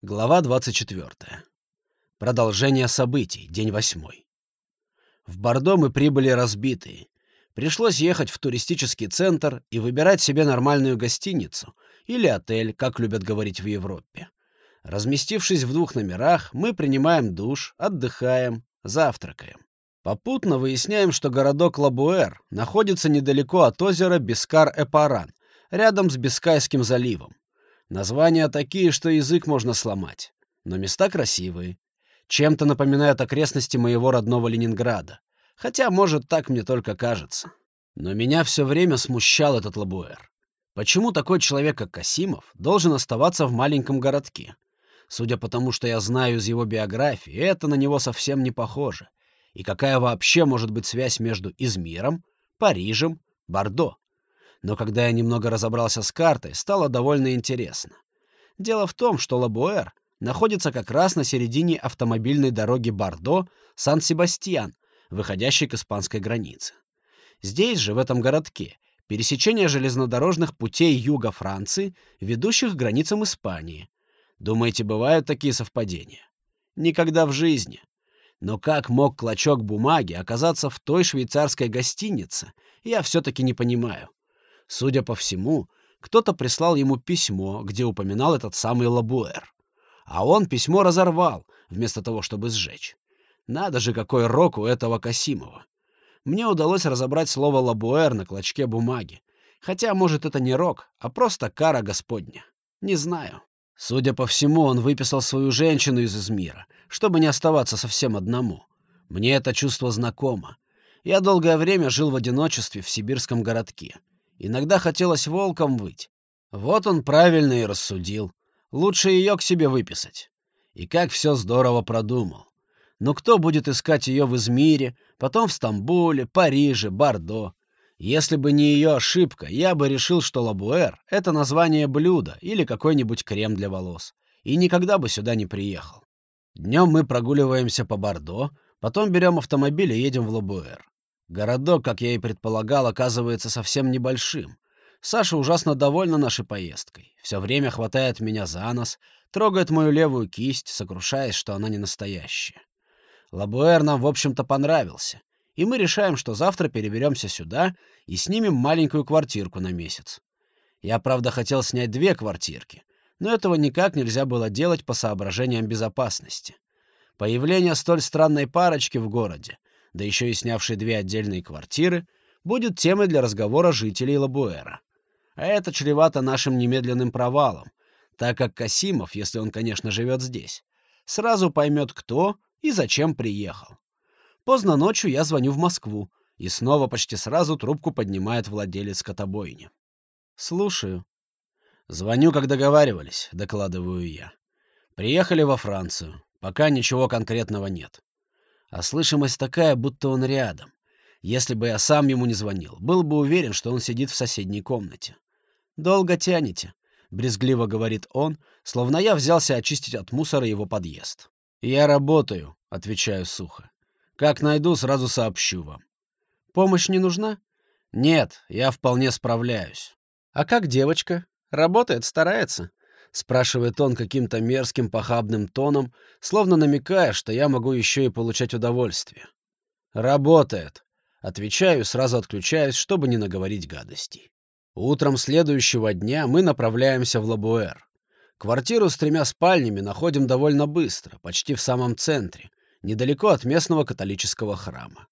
Глава 24. Продолжение событий. День восьмой. В Бордо мы прибыли разбитые. Пришлось ехать в туристический центр и выбирать себе нормальную гостиницу или отель, как любят говорить в Европе. Разместившись в двух номерах, мы принимаем душ, отдыхаем, завтракаем. Попутно выясняем, что городок Лабуэр находится недалеко от озера Бискар-Эпаран, рядом с Бискайским заливом. Названия такие, что язык можно сломать. Но места красивые. Чем-то напоминают окрестности моего родного Ленинграда. Хотя, может, так мне только кажется. Но меня все время смущал этот Лабуэр. Почему такой человек, как Касимов, должен оставаться в маленьком городке? Судя по тому, что я знаю из его биографии, это на него совсем не похоже. И какая вообще может быть связь между Измиром, Парижем, Бордо? Но когда я немного разобрался с картой, стало довольно интересно. Дело в том, что Лабуэр находится как раз на середине автомобильной дороги Бордо-Сан-Себастьян, выходящей к испанской границе. Здесь же, в этом городке, пересечение железнодорожных путей юга Франции, ведущих к границам Испании. Думаете, бывают такие совпадения? Никогда в жизни. Но как мог клочок бумаги оказаться в той швейцарской гостинице, я все-таки не понимаю. Судя по всему, кто-то прислал ему письмо, где упоминал этот самый Лабуэр. А он письмо разорвал, вместо того, чтобы сжечь. Надо же, какой рок у этого Касимова. Мне удалось разобрать слово «лабуэр» на клочке бумаги. Хотя, может, это не рок, а просто кара Господня. Не знаю. Судя по всему, он выписал свою женщину из Измира, чтобы не оставаться совсем одному. Мне это чувство знакомо. Я долгое время жил в одиночестве в сибирском городке. Иногда хотелось волком выть. Вот он правильно и рассудил. Лучше ее к себе выписать. И как все здорово продумал. Но кто будет искать ее в Измире, потом в Стамбуле, Париже, Бордо? Если бы не ее ошибка, я бы решил, что лабуэр — это название блюда или какой-нибудь крем для волос. И никогда бы сюда не приехал. Днем мы прогуливаемся по Бордо, потом берем автомобиль и едем в Лабуэр. Городок, как я и предполагал, оказывается совсем небольшим. Саша ужасно довольна нашей поездкой. Все время хватает меня за нос, трогает мою левую кисть, сокрушаясь, что она не настоящая. Лабуэр нам, в общем-то, понравился. И мы решаем, что завтра переберемся сюда и снимем маленькую квартирку на месяц. Я, правда, хотел снять две квартирки, но этого никак нельзя было делать по соображениям безопасности. Появление столь странной парочки в городе да еще и снявший две отдельные квартиры, будет темой для разговора жителей Лабуэра. А это чревато нашим немедленным провалом, так как Касимов, если он, конечно, живет здесь, сразу поймет, кто и зачем приехал. Поздно ночью я звоню в Москву, и снова почти сразу трубку поднимает владелец котобойни. «Слушаю». «Звоню, как договаривались», — докладываю я. «Приехали во Францию. Пока ничего конкретного нет а слышимость такая, будто он рядом. Если бы я сам ему не звонил, был бы уверен, что он сидит в соседней комнате. «Долго тянете», — брезгливо говорит он, словно я взялся очистить от мусора его подъезд. «Я работаю», — отвечаю сухо. «Как найду, сразу сообщу вам». «Помощь не нужна?» «Нет, я вполне справляюсь». «А как девочка? Работает, старается?» — спрашивает он каким-то мерзким похабным тоном, словно намекая, что я могу еще и получать удовольствие. «Работает», — отвечаю, сразу отключаюсь, чтобы не наговорить гадостей. Утром следующего дня мы направляемся в Лабуэр. Квартиру с тремя спальнями находим довольно быстро, почти в самом центре, недалеко от местного католического храма.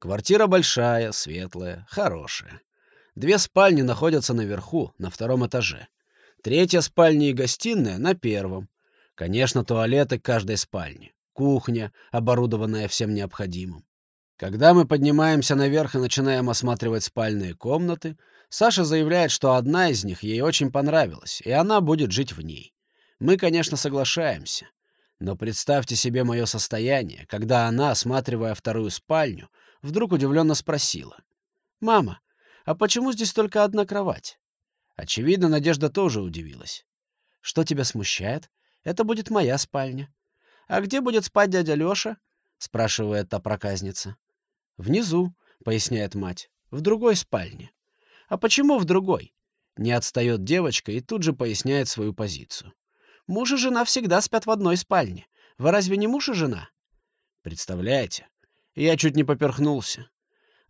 Квартира большая, светлая, хорошая. Две спальни находятся наверху, на втором этаже. Третья спальня и гостиная на первом. Конечно, туалеты каждой спальни. Кухня, оборудованная всем необходимым. Когда мы поднимаемся наверх и начинаем осматривать спальные комнаты, Саша заявляет, что одна из них ей очень понравилась, и она будет жить в ней. Мы, конечно, соглашаемся. Но представьте себе мое состояние, когда она, осматривая вторую спальню, вдруг удивленно спросила. «Мама, а почему здесь только одна кровать?» Очевидно, Надежда тоже удивилась. «Что тебя смущает? Это будет моя спальня». «А где будет спать дядя Лёша?» — спрашивает та проказница. «Внизу», — поясняет мать, — «в другой спальне». «А почему в другой?» Не отстает девочка и тут же поясняет свою позицию. Муж и жена всегда спят в одной спальне. Вы разве не муж и жена? Представляете? Я чуть не поперхнулся.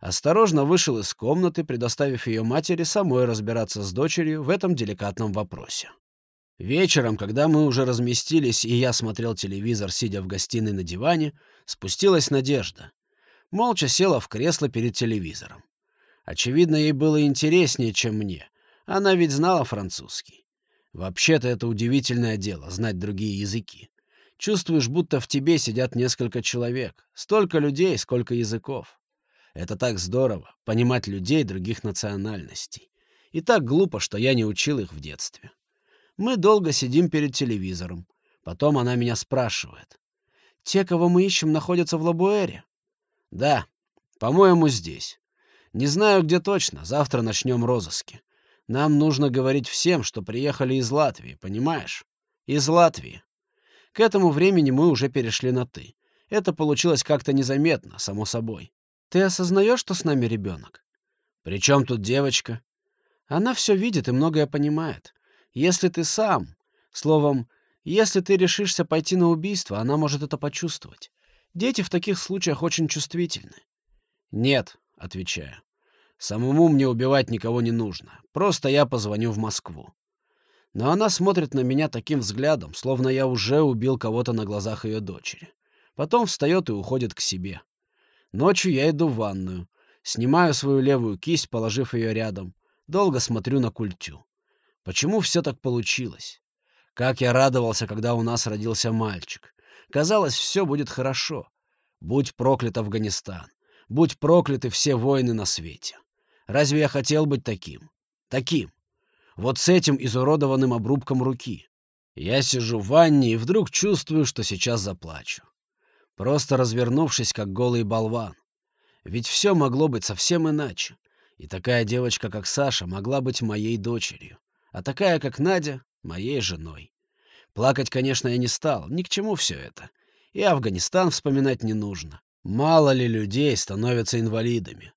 Осторожно вышел из комнаты, предоставив ее матери самой разбираться с дочерью в этом деликатном вопросе. Вечером, когда мы уже разместились, и я смотрел телевизор, сидя в гостиной на диване, спустилась Надежда. Молча села в кресло перед телевизором. Очевидно, ей было интереснее, чем мне. Она ведь знала французский. Вообще-то это удивительное дело — знать другие языки. Чувствуешь, будто в тебе сидят несколько человек. Столько людей, сколько языков. Это так здорово — понимать людей других национальностей. И так глупо, что я не учил их в детстве. Мы долго сидим перед телевизором. Потом она меня спрашивает. «Те, кого мы ищем, находятся в Лабуэре?» «Да, по-моему, здесь. Не знаю, где точно. Завтра начнем розыски. Нам нужно говорить всем, что приехали из Латвии, понимаешь? Из Латвии. К этому времени мы уже перешли на «ты». Это получилось как-то незаметно, само собой. Ты осознаешь, что с нами ребенок? При чем тут девочка? Она все видит и многое понимает. Если ты сам, словом, если ты решишься пойти на убийство, она может это почувствовать. Дети в таких случаях очень чувствительны. Нет, отвечаю. Самому мне убивать никого не нужно. Просто я позвоню в Москву. Но она смотрит на меня таким взглядом, словно я уже убил кого-то на глазах ее дочери. Потом встает и уходит к себе. Ночью я иду в ванную, снимаю свою левую кисть, положив ее рядом. Долго смотрю на культю. Почему все так получилось? Как я радовался, когда у нас родился мальчик. Казалось, все будет хорошо. Будь проклят Афганистан. Будь прокляты все войны на свете. Разве я хотел быть таким? Таким. Вот с этим изуродованным обрубком руки. Я сижу в ванне и вдруг чувствую, что сейчас заплачу. Просто развернувшись, как голый болван. Ведь все могло быть совсем иначе. И такая девочка, как Саша, могла быть моей дочерью. А такая, как Надя, моей женой. Плакать, конечно, я не стал. Ни к чему все это. И Афганистан вспоминать не нужно. Мало ли людей становятся инвалидами.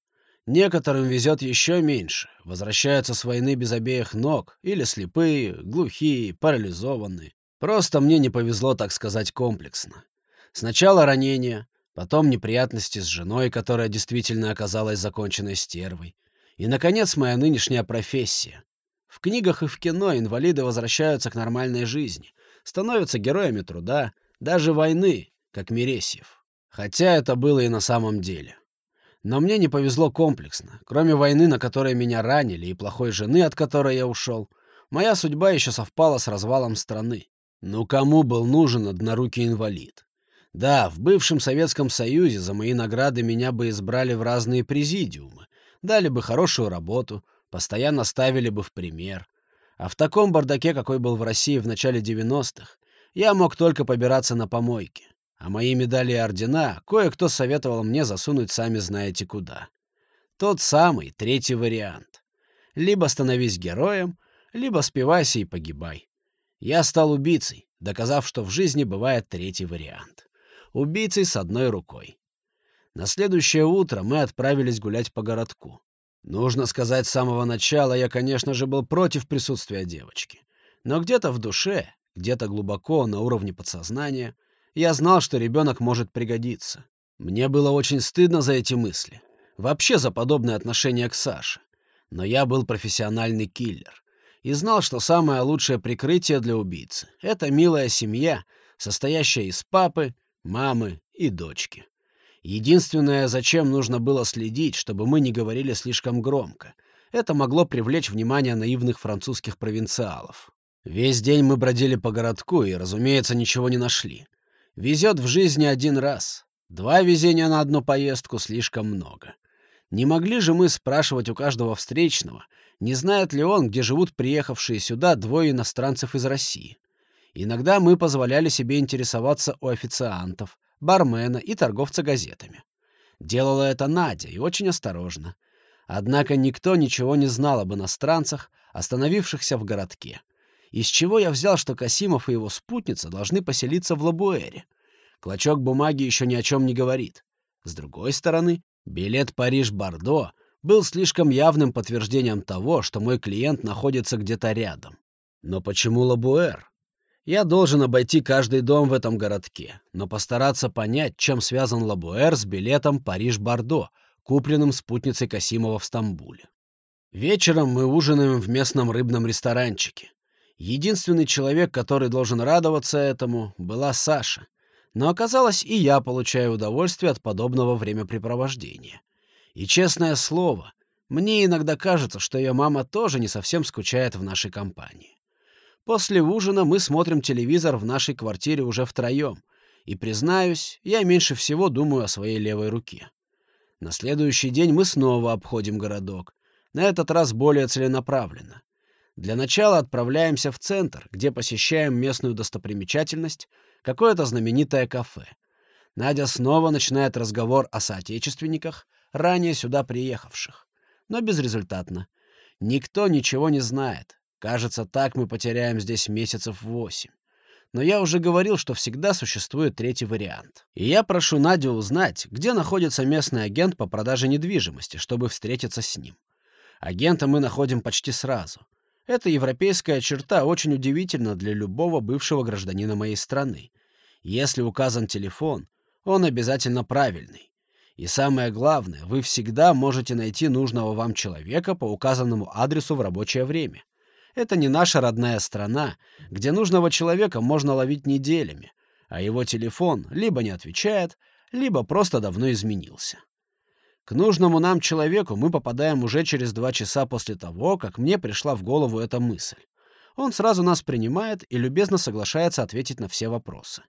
Некоторым везет еще меньше, возвращаются с войны без обеих ног, или слепые, глухие, парализованные. Просто мне не повезло, так сказать, комплексно. Сначала ранение, потом неприятности с женой, которая действительно оказалась законченной стервой. И, наконец, моя нынешняя профессия. В книгах и в кино инвалиды возвращаются к нормальной жизни, становятся героями труда, даже войны, как Мересьев. Хотя это было и на самом деле. Но мне не повезло комплексно. Кроме войны, на которой меня ранили, и плохой жены, от которой я ушел, моя судьба еще совпала с развалом страны. Ну кому был нужен однорукий инвалид? Да, в бывшем Советском Союзе за мои награды меня бы избрали в разные президиумы, дали бы хорошую работу, постоянно ставили бы в пример. А в таком бардаке, какой был в России в начале 90-х, я мог только побираться на помойке а мои медали и ордена кое-кто советовал мне засунуть сами знаете куда. Тот самый третий вариант. Либо становись героем, либо спивайся и погибай. Я стал убийцей, доказав, что в жизни бывает третий вариант. Убийцей с одной рукой. На следующее утро мы отправились гулять по городку. Нужно сказать, с самого начала я, конечно же, был против присутствия девочки. Но где-то в душе, где-то глубоко на уровне подсознания — я знал, что ребенок может пригодиться. Мне было очень стыдно за эти мысли. Вообще за подобное отношение к Саше. Но я был профессиональный киллер. И знал, что самое лучшее прикрытие для убийцы — это милая семья, состоящая из папы, мамы и дочки. Единственное, зачем нужно было следить, чтобы мы не говорили слишком громко, это могло привлечь внимание наивных французских провинциалов. Весь день мы бродили по городку и, разумеется, ничего не нашли. Везет в жизни один раз. Два везения на одну поездку слишком много. Не могли же мы спрашивать у каждого встречного, не знает ли он, где живут приехавшие сюда двое иностранцев из России. Иногда мы позволяли себе интересоваться у официантов, бармена и торговца газетами. Делала это Надя и очень осторожно. Однако никто ничего не знал об иностранцах, остановившихся в городке. Из чего я взял, что Касимов и его спутница должны поселиться в Лабуэре? Клочок бумаги еще ни о чем не говорит. С другой стороны, билет Париж-Бордо был слишком явным подтверждением того, что мой клиент находится где-то рядом. Но почему Лабуэр? Я должен обойти каждый дом в этом городке, но постараться понять, чем связан Лабуэр с билетом Париж-Бордо, купленным спутницей Касимова в Стамбуле. Вечером мы ужинаем в местном рыбном ресторанчике. Единственный человек, который должен радоваться этому, была Саша. Но оказалось, и я получаю удовольствие от подобного времяпрепровождения. И честное слово, мне иногда кажется, что ее мама тоже не совсем скучает в нашей компании. После ужина мы смотрим телевизор в нашей квартире уже втроем. И, признаюсь, я меньше всего думаю о своей левой руке. На следующий день мы снова обходим городок. На этот раз более целенаправленно. Для начала отправляемся в центр, где посещаем местную достопримечательность, какое-то знаменитое кафе. Надя снова начинает разговор о соотечественниках, ранее сюда приехавших. Но безрезультатно. Никто ничего не знает. Кажется, так мы потеряем здесь месяцев восемь. Но я уже говорил, что всегда существует третий вариант. И я прошу Надю узнать, где находится местный агент по продаже недвижимости, чтобы встретиться с ним. Агента мы находим почти сразу. Эта европейская черта очень удивительна для любого бывшего гражданина моей страны. Если указан телефон, он обязательно правильный. И самое главное, вы всегда можете найти нужного вам человека по указанному адресу в рабочее время. Это не наша родная страна, где нужного человека можно ловить неделями, а его телефон либо не отвечает, либо просто давно изменился. К нужному нам человеку мы попадаем уже через два часа после того, как мне пришла в голову эта мысль. Он сразу нас принимает и любезно соглашается ответить на все вопросы.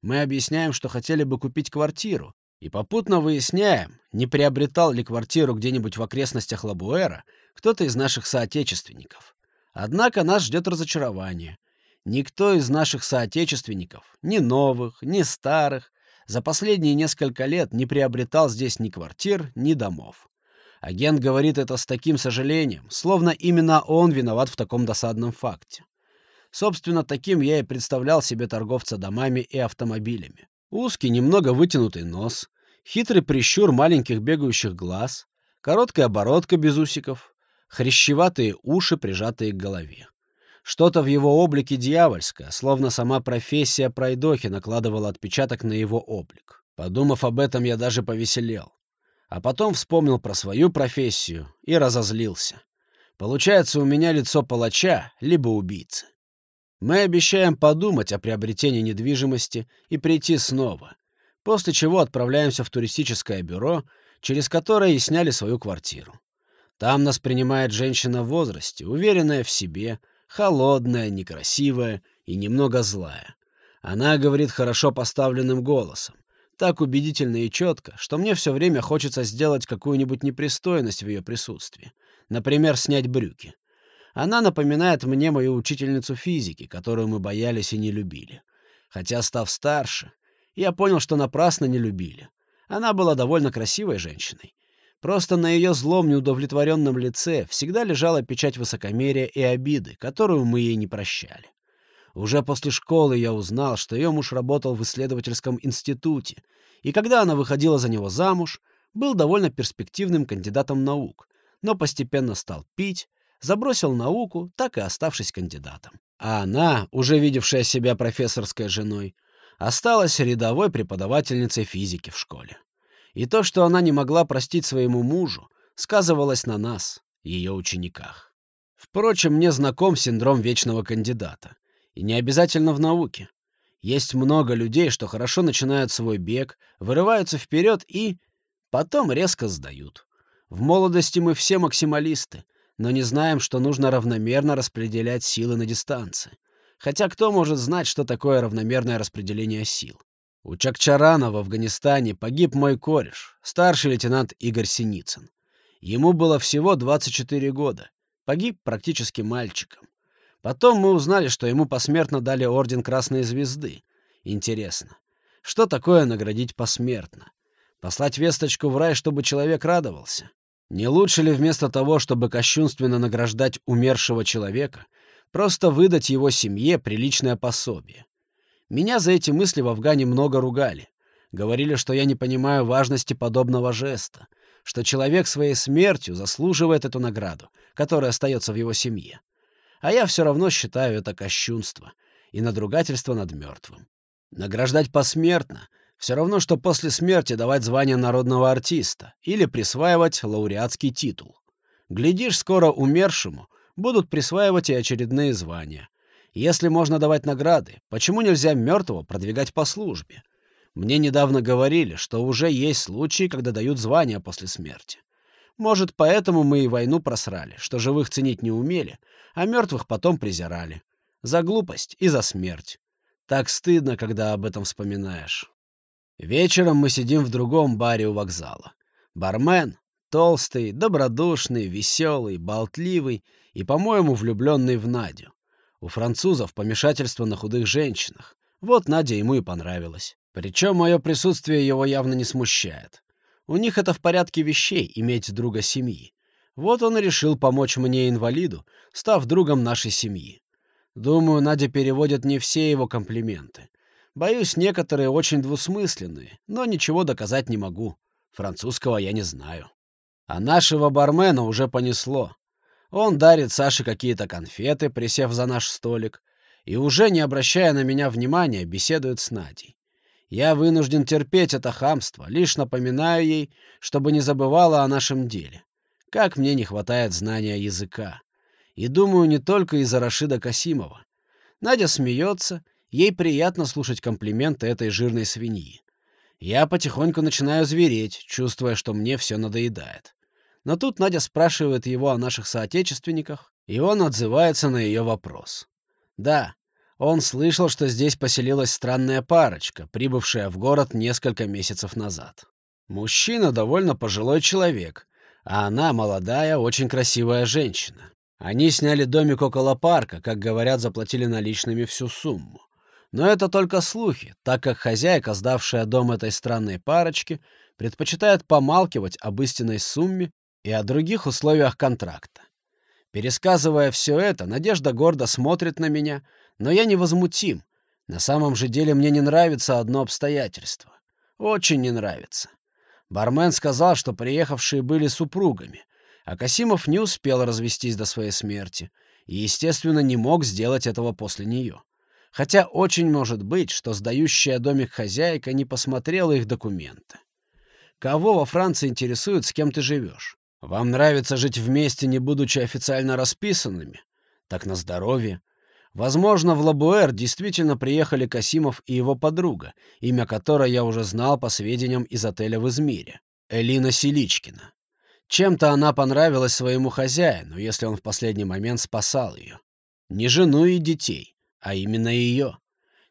Мы объясняем, что хотели бы купить квартиру, и попутно выясняем, не приобретал ли квартиру где-нибудь в окрестностях Лабуэра кто-то из наших соотечественников. Однако нас ждет разочарование. Никто из наших соотечественников, ни новых, ни старых, за последние несколько лет не приобретал здесь ни квартир, ни домов. Агент говорит это с таким сожалением, словно именно он виноват в таком досадном факте. Собственно, таким я и представлял себе торговца домами и автомобилями. Узкий, немного вытянутый нос, хитрый прищур маленьких бегающих глаз, короткая бородка без усиков, хрящеватые уши, прижатые к голове. Что-то в его облике дьявольское, словно сама профессия пройдохи накладывала отпечаток на его облик. Подумав об этом, я даже повеселел. А потом вспомнил про свою профессию и разозлился. Получается, у меня лицо палача, либо убийцы. Мы обещаем подумать о приобретении недвижимости и прийти снова, после чего отправляемся в туристическое бюро, через которое и сняли свою квартиру. Там нас принимает женщина в возрасте, уверенная в себе, холодная, некрасивая и немного злая. Она говорит хорошо поставленным голосом, так убедительно и четко, что мне все время хочется сделать какую-нибудь непристойность в ее присутствии. Например, снять брюки. Она напоминает мне мою учительницу физики, которую мы боялись и не любили. Хотя, став старше, я понял, что напрасно не любили. Она была довольно красивой женщиной, Просто на ее злом неудовлетворенном лице всегда лежала печать высокомерия и обиды, которую мы ей не прощали. Уже после школы я узнал, что ее муж работал в исследовательском институте, и когда она выходила за него замуж, был довольно перспективным кандидатом наук, но постепенно стал пить, забросил науку, так и оставшись кандидатом. А она, уже видевшая себя профессорской женой, осталась рядовой преподавательницей физики в школе. И то, что она не могла простить своему мужу, сказывалось на нас, ее учениках. Впрочем, мне знаком синдром вечного кандидата. И не обязательно в науке. Есть много людей, что хорошо начинают свой бег, вырываются вперед и... потом резко сдают. В молодости мы все максималисты, но не знаем, что нужно равномерно распределять силы на дистанции. Хотя кто может знать, что такое равномерное распределение сил? У Чакчарана в Афганистане погиб мой кореш, старший лейтенант Игорь Синицын. Ему было всего 24 года. Погиб практически мальчиком. Потом мы узнали, что ему посмертно дали орден Красной Звезды. Интересно, что такое наградить посмертно? Послать весточку в рай, чтобы человек радовался? Не лучше ли вместо того, чтобы кощунственно награждать умершего человека, просто выдать его семье приличное пособие? Меня за эти мысли в Афгане много ругали. Говорили, что я не понимаю важности подобного жеста, что человек своей смертью заслуживает эту награду, которая остается в его семье. А я все равно считаю это кощунство. и надругательство над мертвым. Награждать посмертно — все равно, что после смерти давать звание народного артиста или присваивать лауреатский титул. Глядишь, скоро умершему будут присваивать и очередные звания. Если можно давать награды, почему нельзя мертвого продвигать по службе? Мне недавно говорили, что уже есть случаи, когда дают звания после смерти. Может, поэтому мы и войну просрали, что живых ценить не умели, а мертвых потом презирали. За глупость и за смерть. Так стыдно, когда об этом вспоминаешь. Вечером мы сидим в другом баре у вокзала. Бармен — толстый, добродушный, веселый, болтливый и, по-моему, влюбленный в Надю. У французов помешательство на худых женщинах. Вот Надя ему и понравилась. Причем мое присутствие его явно не смущает. У них это в порядке вещей — иметь друга семьи. Вот он и решил помочь мне, инвалиду, став другом нашей семьи. Думаю, Надя переводит не все его комплименты. Боюсь, некоторые очень двусмысленные, но ничего доказать не могу. Французского я не знаю. А нашего бармена уже понесло. Он дарит Саше какие-то конфеты, присев за наш столик, и уже, не обращая на меня внимания, беседует с Надей. Я вынужден терпеть это хамство, лишь напоминаю ей, чтобы не забывала о нашем деле. Как мне не хватает знания языка. И думаю, не только из-за Рашида Касимова. Надя смеется, ей приятно слушать комплименты этой жирной свиньи. Я потихоньку начинаю звереть, чувствуя, что мне все надоедает. Но тут Надя спрашивает его о наших соотечественниках, и он отзывается на ее вопрос. Да, он слышал, что здесь поселилась странная парочка, прибывшая в город несколько месяцев назад. Мужчина довольно пожилой человек, а она молодая, очень красивая женщина. Они сняли домик около парка, как говорят, заплатили наличными всю сумму. Но это только слухи, так как хозяйка, сдавшая дом этой странной парочке, предпочитает помалкивать об истинной сумме и о других условиях контракта. Пересказывая все это, Надежда гордо смотрит на меня, но я невозмутим. На самом же деле мне не нравится одно обстоятельство. Очень не нравится. Бармен сказал, что приехавшие были супругами, а Касимов не успел развестись до своей смерти и, естественно, не мог сделать этого после нее. Хотя очень может быть, что сдающая домик хозяйка не посмотрела их документы. Кого во Франции интересует, с кем ты живешь? Вам нравится жить вместе, не будучи официально расписанными? Так на здоровье. Возможно, в Лабуэр действительно приехали Касимов и его подруга, имя которой я уже знал по сведениям из отеля в Измире. Элина Селичкина. Чем-то она понравилась своему хозяину, если он в последний момент спасал ее. Не жену и детей, а именно ее.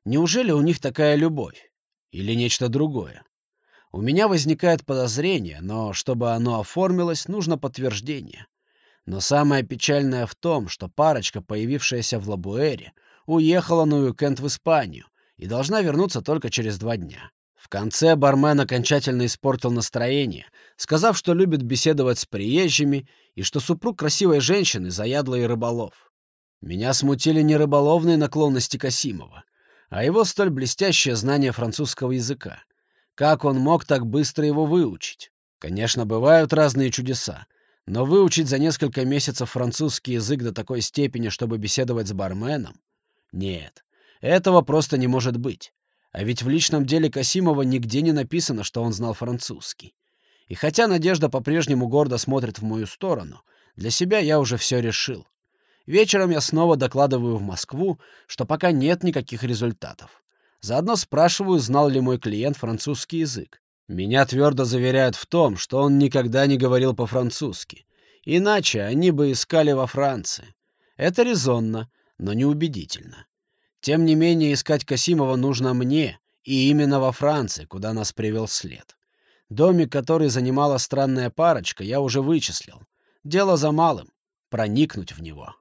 Неужели у них такая любовь? Или нечто другое? У меня возникает подозрение, но чтобы оно оформилось, нужно подтверждение. Но самое печальное в том, что парочка, появившаяся в Лабуэре, уехала на уикенд в Испанию и должна вернуться только через два дня. В конце бармен окончательно испортил настроение, сказав, что любит беседовать с приезжими и что супруг красивой женщины заядлый рыболов. Меня смутили не рыболовные наклонности Касимова, а его столь блестящее знание французского языка. Как он мог так быстро его выучить? Конечно, бывают разные чудеса, но выучить за несколько месяцев французский язык до такой степени, чтобы беседовать с барменом? Нет, этого просто не может быть. А ведь в личном деле Касимова нигде не написано, что он знал французский. И хотя Надежда по-прежнему гордо смотрит в мою сторону, для себя я уже все решил. Вечером я снова докладываю в Москву, что пока нет никаких результатов. Заодно спрашиваю, знал ли мой клиент французский язык. Меня твердо заверяют в том, что он никогда не говорил по-французски. Иначе они бы искали во Франции. Это резонно, но неубедительно. Тем не менее, искать Касимова нужно мне, и именно во Франции, куда нас привел след. Домик, который занимала странная парочка, я уже вычислил. Дело за малым — проникнуть в него.